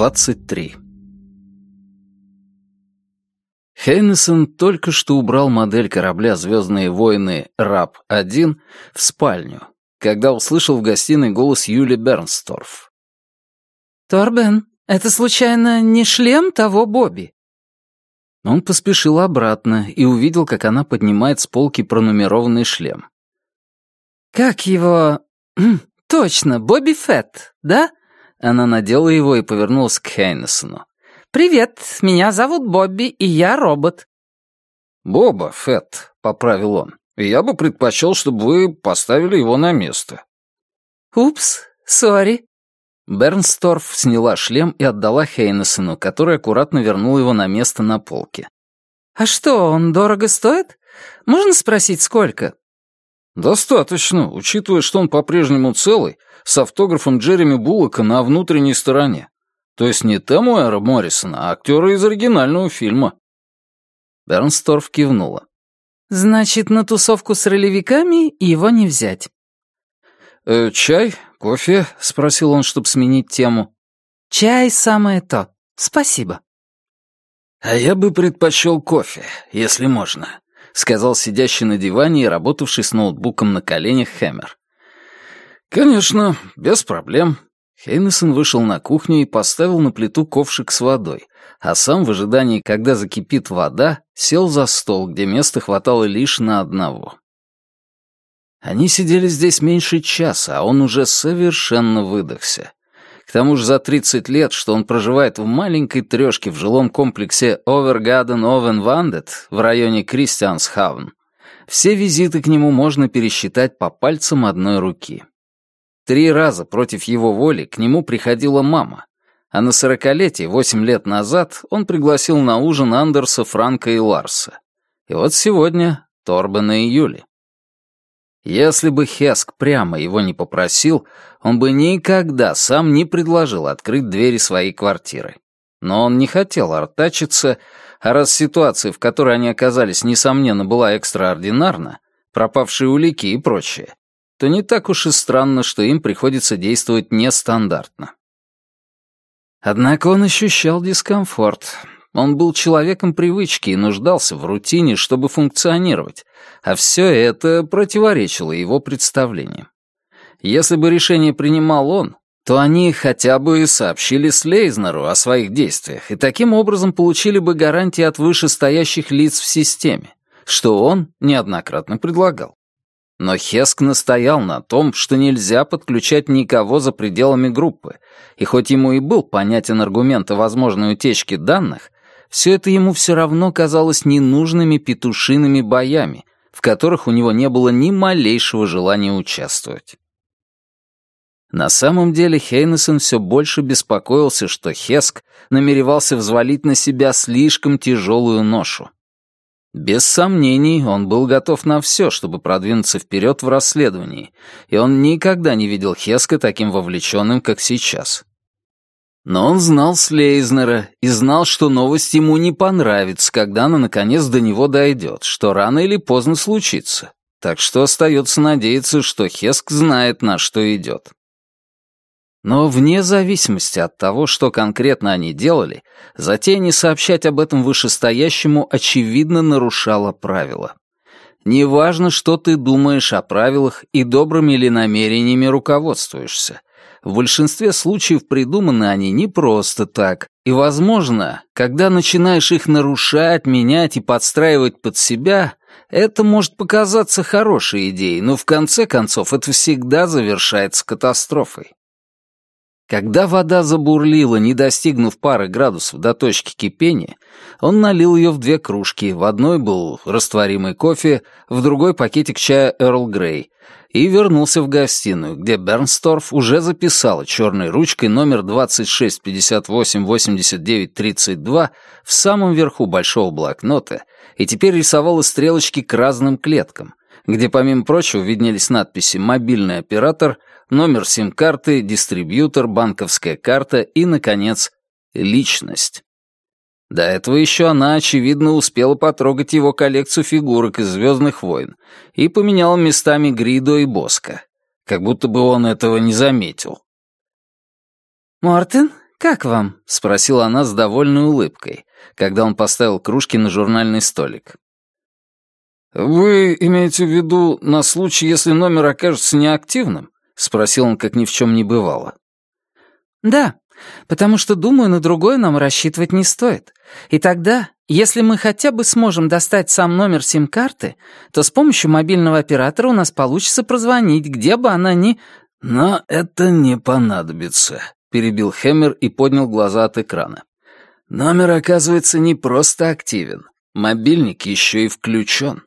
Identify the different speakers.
Speaker 1: 23 Хейнесон только что убрал модель корабля «Звездные войны» «Раб-1» в спальню, когда услышал в гостиной голос Юли Бернсторф.
Speaker 2: «Торбен, это случайно не шлем того Бобби?»
Speaker 1: Он поспешил обратно и увидел, как она поднимает с полки пронумерованный шлем.
Speaker 2: «Как его... Точно, Бобби Фетт, да?»
Speaker 1: Она надела его и повернулась к Хейнесону.
Speaker 2: «Привет, меня зовут Бобби, и я робот».
Speaker 3: «Боба Фетт», — поправил он. «Я бы предпочел, чтобы вы поставили его на место».
Speaker 2: «Упс, сори».
Speaker 1: Бернсторф сняла шлем и отдала Хейнесону, который аккуратно вернул его на место на полке.
Speaker 2: «А что, он дорого стоит? Можно спросить, сколько?»
Speaker 3: «Достаточно, учитывая, что он по-прежнему целый, с автографом Джереми Буллока на внутренней стороне. То есть не Тэмуэра Моррисона, а актера из оригинального фильма».
Speaker 1: Бернсторф кивнула.
Speaker 2: «Значит, на тусовку с ролевиками его не взять».
Speaker 3: «Э, «Чай? Кофе?» — спросил он, чтобы сменить тему.
Speaker 2: «Чай самое то. Спасибо».
Speaker 3: «А я бы предпочел кофе, если можно», — сказал сидящий на диване и работавший с ноутбуком на коленях Хэмер. «Конечно, без проблем».
Speaker 1: Хейнесон вышел на кухню и поставил на плиту ковшик с водой, а сам в ожидании, когда закипит вода, сел за стол, где места хватало лишь на одного. Они сидели здесь меньше часа, а он уже совершенно выдохся. К тому же за 30 лет, что он проживает в маленькой трёшке в жилом комплексе Овергаден Овен Вандет в районе Кристиансхавн, все визиты к нему можно пересчитать по пальцам одной руки. Три раза против его воли к нему приходила мама, а на сорокалетие, восемь лет назад, он пригласил на ужин Андерса, Франка и Ларса. И вот сегодня Торбена и Юли. Если бы Хеск прямо его не попросил, он бы никогда сам не предложил открыть двери своей квартиры. Но он не хотел артачиться, а раз ситуация, в которой они оказались, несомненно, была экстраординарна, пропавшие улики и прочее, то не так уж и странно, что им приходится действовать нестандартно. Однако он ощущал дискомфорт. Он был человеком привычки и нуждался в рутине, чтобы функционировать, а все это противоречило его представлениям. Если бы решение принимал он, то они хотя бы сообщили Слейзнеру о своих действиях и таким образом получили бы гарантии от вышестоящих лиц в системе, что он неоднократно предлагал. Но Хеск настоял на том, что нельзя подключать никого за пределами группы, и хоть ему и был понятен аргумент о возможной утечке данных, все это ему все равно казалось ненужными петушиными боями, в которых у него не было ни малейшего желания участвовать. На самом деле Хейнесон все больше беспокоился, что Хеск намеревался взвалить на себя слишком тяжелую ношу. Без сомнений, он был готов на все, чтобы продвинуться вперед в расследовании, и он никогда не видел Хеска таким вовлеченным, как сейчас. Но он знал Слейзнера и знал, что новость ему не понравится, когда она наконец до него дойдет, что рано или поздно случится. Так что остается надеяться, что Хеск знает, на что идет. Но вне зависимости от того, что конкретно они делали, затея не сообщать об этом вышестоящему очевидно нарушала правила. Неважно, что ты думаешь о правилах и добрыми ли намерениями руководствуешься. В большинстве случаев придуманы они не просто так. И, возможно, когда начинаешь их нарушать, менять и подстраивать под себя, это может показаться хорошей идеей, но в конце концов это всегда завершается катастрофой. Когда вода забурлила, не достигнув пары градусов до точки кипения, он налил ее в две кружки. В одной был растворимый кофе, в другой пакетик чая Эрл Грей, и вернулся в гостиную, где Бернсторф уже записала черной ручкой номер 26588932 в самом верху большого блокнота и теперь рисовала стрелочки к разным клеткам, где, помимо прочего, виднелись надписи «Мобильный оператор», номер сим-карты, дистрибьютор, банковская карта и, наконец, личность. До этого еще она, очевидно, успела потрогать его коллекцию фигурок из «Звездных войн» и поменяла местами Гридо и Боска, как будто бы он этого не заметил.
Speaker 2: «Мортен,
Speaker 1: «Как вам?» — спросила она с довольной улыбкой, когда он поставил кружки на журнальный столик.
Speaker 3: «Вы имеете в виду на случай, если номер окажется неактивным?» — спросил он, как ни в чем не бывало.
Speaker 2: «Да, потому что, думаю, на другое нам рассчитывать не стоит. И тогда, если мы хотя бы сможем достать сам номер сим-карты, то с помощью мобильного оператора у нас получится прозвонить, где бы она ни...»
Speaker 3: «Но это не понадобится», — перебил Хэммер и поднял глаза от экрана. «Номер, оказывается, не просто активен. Мобильник еще и включен».